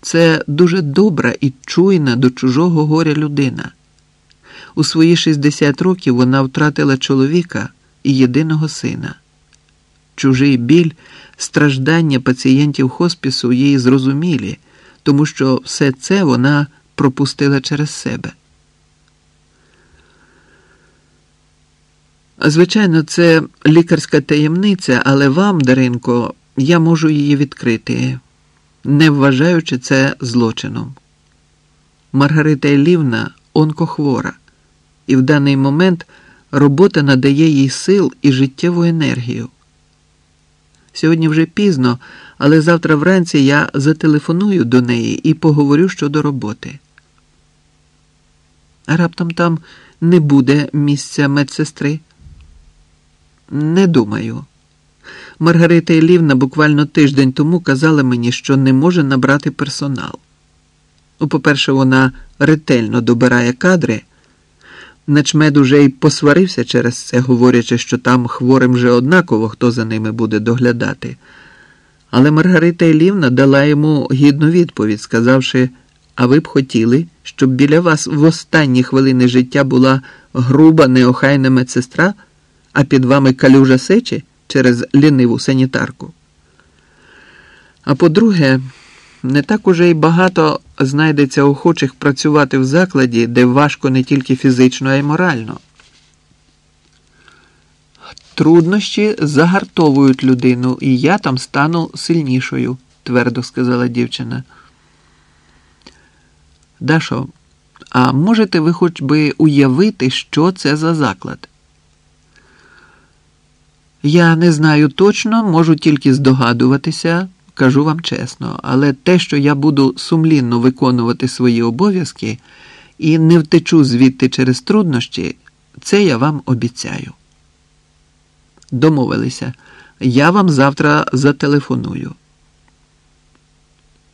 це дуже добра і чуйна до чужого горя людина. У свої 60 років вона втратила чоловіка і єдиного сина. Чужий біль, страждання пацієнтів хоспісу їй зрозумілі, тому що все це вона пропустила через себе. Звичайно, це лікарська таємниця, але вам, Даринко, я можу її відкрити, не вважаючи це злочином. Маргарита Ілівна онкохвора, і в даний момент робота надає їй сил і життєву енергію. Сьогодні вже пізно, але завтра вранці я зателефоную до неї і поговорю щодо роботи. Раптом там не буде місця медсестри. Не думаю. Маргарита Ілівна буквально тиждень тому казала мені, що не може набрати персонал. Ну, по-перше, вона ретельно добирає кадри. Начмед уже й посварився через це, говорячи, що там хворим вже однаково, хто за ними буде доглядати. Але Маргарита Ілівна дала йому гідну відповідь, сказавши, а ви б хотіли, щоб біля вас в останні хвилини життя була груба, неохайна медсестра, а під вами калюжа сечі через ліниву санітарку. А по-друге, не так уже й багато знайдеться охочих працювати в закладі, де важко не тільки фізично, а й морально. Труднощі загартовують людину, і я там стану сильнішою, твердо сказала дівчина. Дашо, а можете ви хоч би уявити, що це за заклад? Я не знаю точно, можу тільки здогадуватися, кажу вам чесно, але те, що я буду сумлінно виконувати свої обов'язки і не втечу звідти через труднощі, це я вам обіцяю. Домовилися, я вам завтра зателефоную.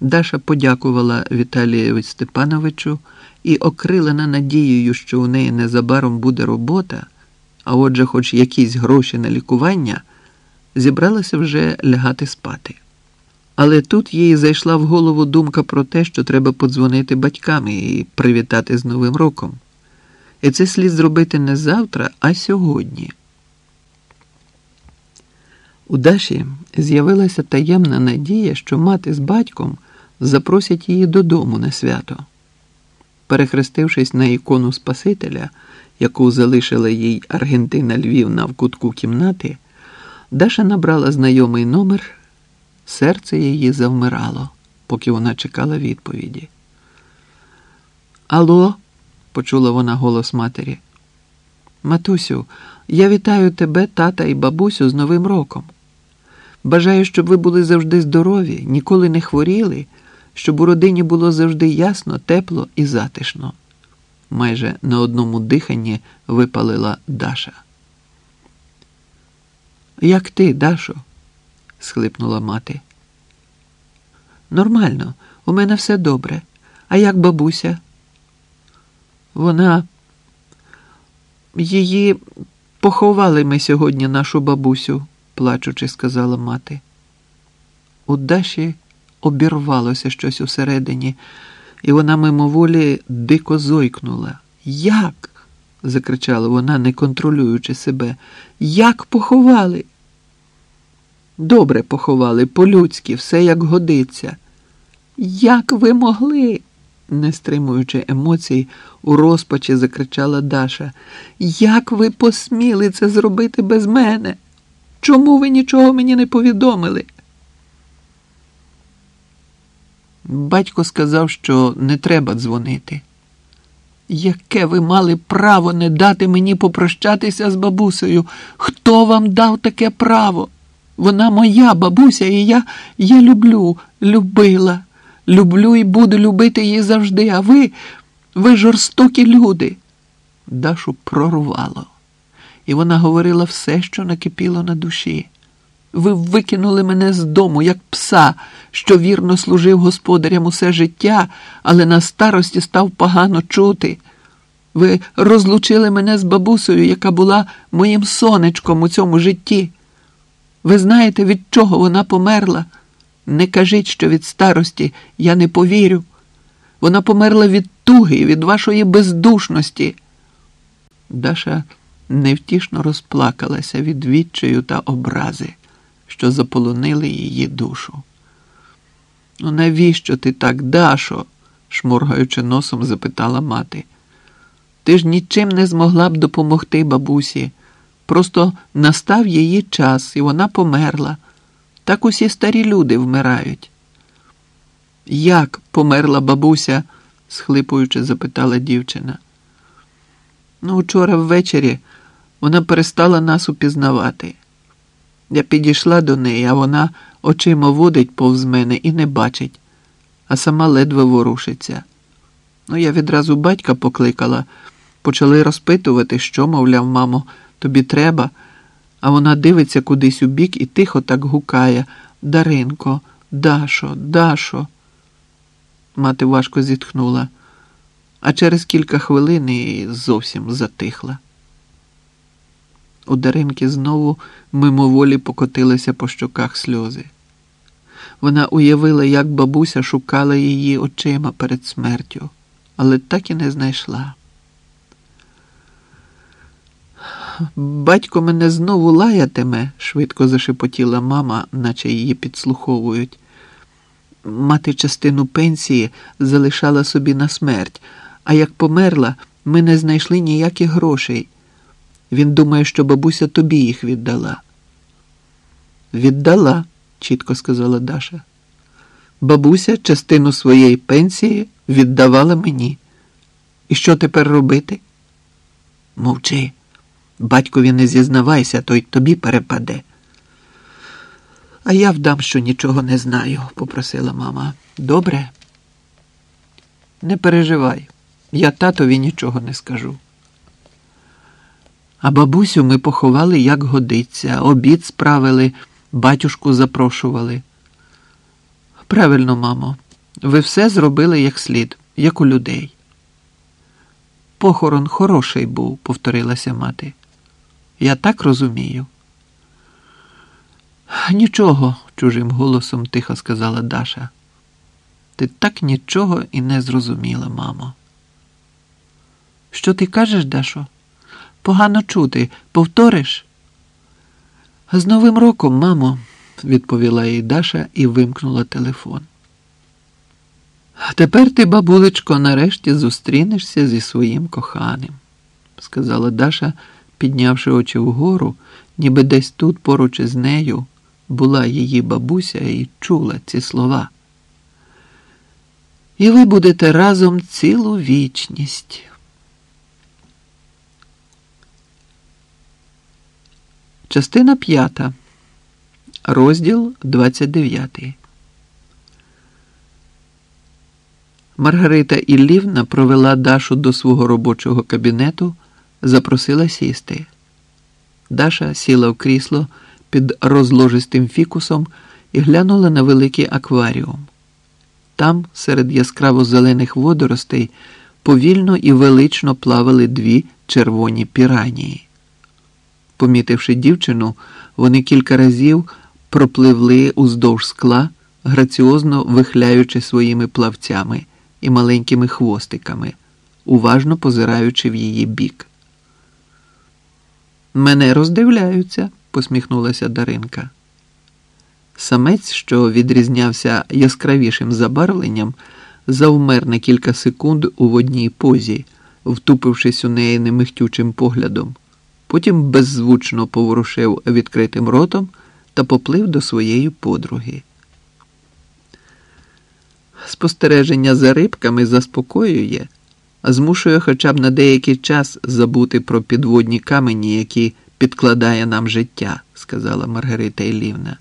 Даша подякувала Віталієві Степановичу і, окрилена надією, що у неї незабаром буде робота, а отже, хоч якісь гроші на лікування, зібралася вже лягати спати. Але тут їй зайшла в голову думка про те, що треба подзвонити батькам і привітати з Новим роком. І це слід зробити не завтра, а сьогодні. У Даші з'явилася таємна надія, що мати з батьком запросять її додому на свято. Перехрестившись на ікону Спасителя, яку залишила їй Аргентина Львівна в кутку кімнати, Даша набрала знайомий номер, серце її завмирало, поки вона чекала відповіді. Алло, почула вона голос матері. Матусю, я вітаю тебе, тата і бабусю з Новим роком. Бажаю, щоб ви були завжди здорові, ніколи не хворіли, щоб у родині було завжди ясно, тепло і затишно. Майже на одному диханні випалила Даша. Як ти, Дашо? схлипнула мати. Нормально, у мене все добре. А як бабуся? Вона її поховали ми сьогодні нашу бабусю плачучи, сказала мати. У Даші обірвалося щось усередині, і вона мимоволі дико зойкнула. Як? закричала вона, не контролюючи себе. Як поховали? Добре поховали, по-людськи, все як годиться. Як ви могли? не стримуючи емоцій, у розпачі закричала Даша. Як ви посміли це зробити без мене? Чому ви нічого мені не повідомили? Батько сказав, що не треба дзвонити. Яке ви мали право не дати мені попрощатися з бабусею? Хто вам дав таке право? Вона моя бабуся, і я я люблю, любила, люблю і буду любити її завжди. А ви, ви жорстокі люди. Дашу прорвало і вона говорила все, що накипіло на душі. Ви викинули мене з дому, як пса, що вірно служив господарям усе життя, але на старості став погано чути. Ви розлучили мене з бабусею, яка була моїм сонечком у цьому житті. Ви знаєте, від чого вона померла? Не кажіть, що від старості я не повірю. Вона померла від туги, від вашої бездушності. Даша невтішно розплакалася від відчаю та образи, що заполонили її душу. Ну, навіщо ти так, Дашо? шморгаючи носом, запитала мати. Ти ж нічим не змогла б допомогти бабусі. Просто настав її час, і вона померла. Так усі старі люди вмирають. Як померла бабуся? схлипуючи, запитала дівчина. Ну, вчора ввечері вона перестала нас упізнавати. Я підійшла до неї, а вона очима водить повз мене і не бачить, а сама ледве ворушиться. Ну, я відразу батька покликала, почали розпитувати, що, мовляв, мамо, тобі треба, а вона дивиться кудись у бік і тихо так гукає Даринко, Дашо, Дашо. Мати важко зітхнула, а через кілька хвилин і зовсім затихла. У Даринки знову мимоволі покотилися по щоках сльози. Вона уявила, як бабуся шукала її очима перед смертю, але так і не знайшла. Батько мене знову лаятиме, швидко зашепотіла мама, наче її підслуховують. Мати частину пенсії залишала собі на смерть, а як померла, ми не знайшли ніяких грошей. Він думає, що бабуся тобі їх віддала. Віддала, чітко сказала Даша. Бабуся частину своєї пенсії віддавала мені. І що тепер робити? Мовчи. Батькові не зізнавайся, той тобі перепаде. А я вдам, що нічого не знаю, попросила мама. Добре? Не переживай, я татові нічого не скажу. А бабусю ми поховали, як годиться, обід справили, батюшку запрошували. Правильно, мамо, ви все зробили як слід, як у людей. Похорон хороший був, повторилася мати. Я так розумію. Нічого, чужим голосом тихо сказала Даша. Ти так нічого і не зрозуміла, мамо. Що ти кажеш, Дашо? Погано чути, повториш? З Новим роком, мамо, відповіла їй Даша і вимкнула телефон. Тепер ти, бабулечко, нарешті зустрінешся зі своїм коханим, сказала Даша, піднявши очі вгору, ніби десь тут поруч із нею була її бабуся і чула ці слова. І ви будете разом цілу вічність. Частина п'ята. Розділ 29. Маргарита Іллівна провела Дашу до свого робочого кабінету, запросила сісти. Даша сіла в крісло під розложистим фікусом і глянула на великий акваріум. Там, серед яскраво зелених водоростей, повільно і велично плавали дві червоні піранії. Помітивши дівчину, вони кілька разів пропливли уздовж скла, граціозно вихляючи своїми плавцями і маленькими хвостиками, уважно позираючи в її бік. Мене роздивляються, посміхнулася Даринка. Самець, що відрізнявся яскравішим забарвленням, завмер на кілька секунд у водній позі, втупившись у неї немихтючим поглядом. Потім беззвучно поворушив відкритим ротом та поплив до своєї подруги. Спостереження за рибками заспокоює, змушує хоча б на деякий час забути про підводні камені, які підкладає нам життя, сказала Маргарита Ілівна.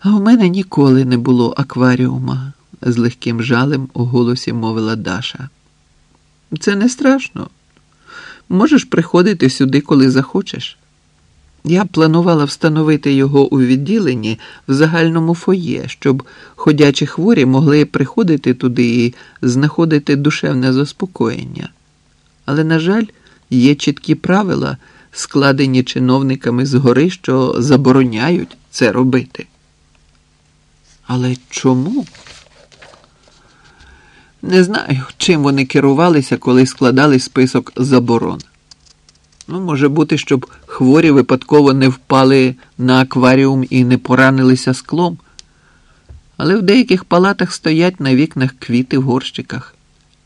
А у мене ніколи не було акваріума, з легким жалем у голосі мовила Даша. Це не страшно. Можеш приходити сюди, коли захочеш. Я планувала встановити його у відділенні в загальному фоє, щоб ходячі хворі могли приходити туди і знаходити душевне заспокоєння. Але, на жаль, є чіткі правила, складені чиновниками згори, що забороняють це робити. Але чому? Не знаю, чим вони керувалися, коли складали список заборон. Ну, може бути, щоб хворі випадково не впали на акваріум і не поранилися склом. Але в деяких палатах стоять на вікнах квіти в горщиках.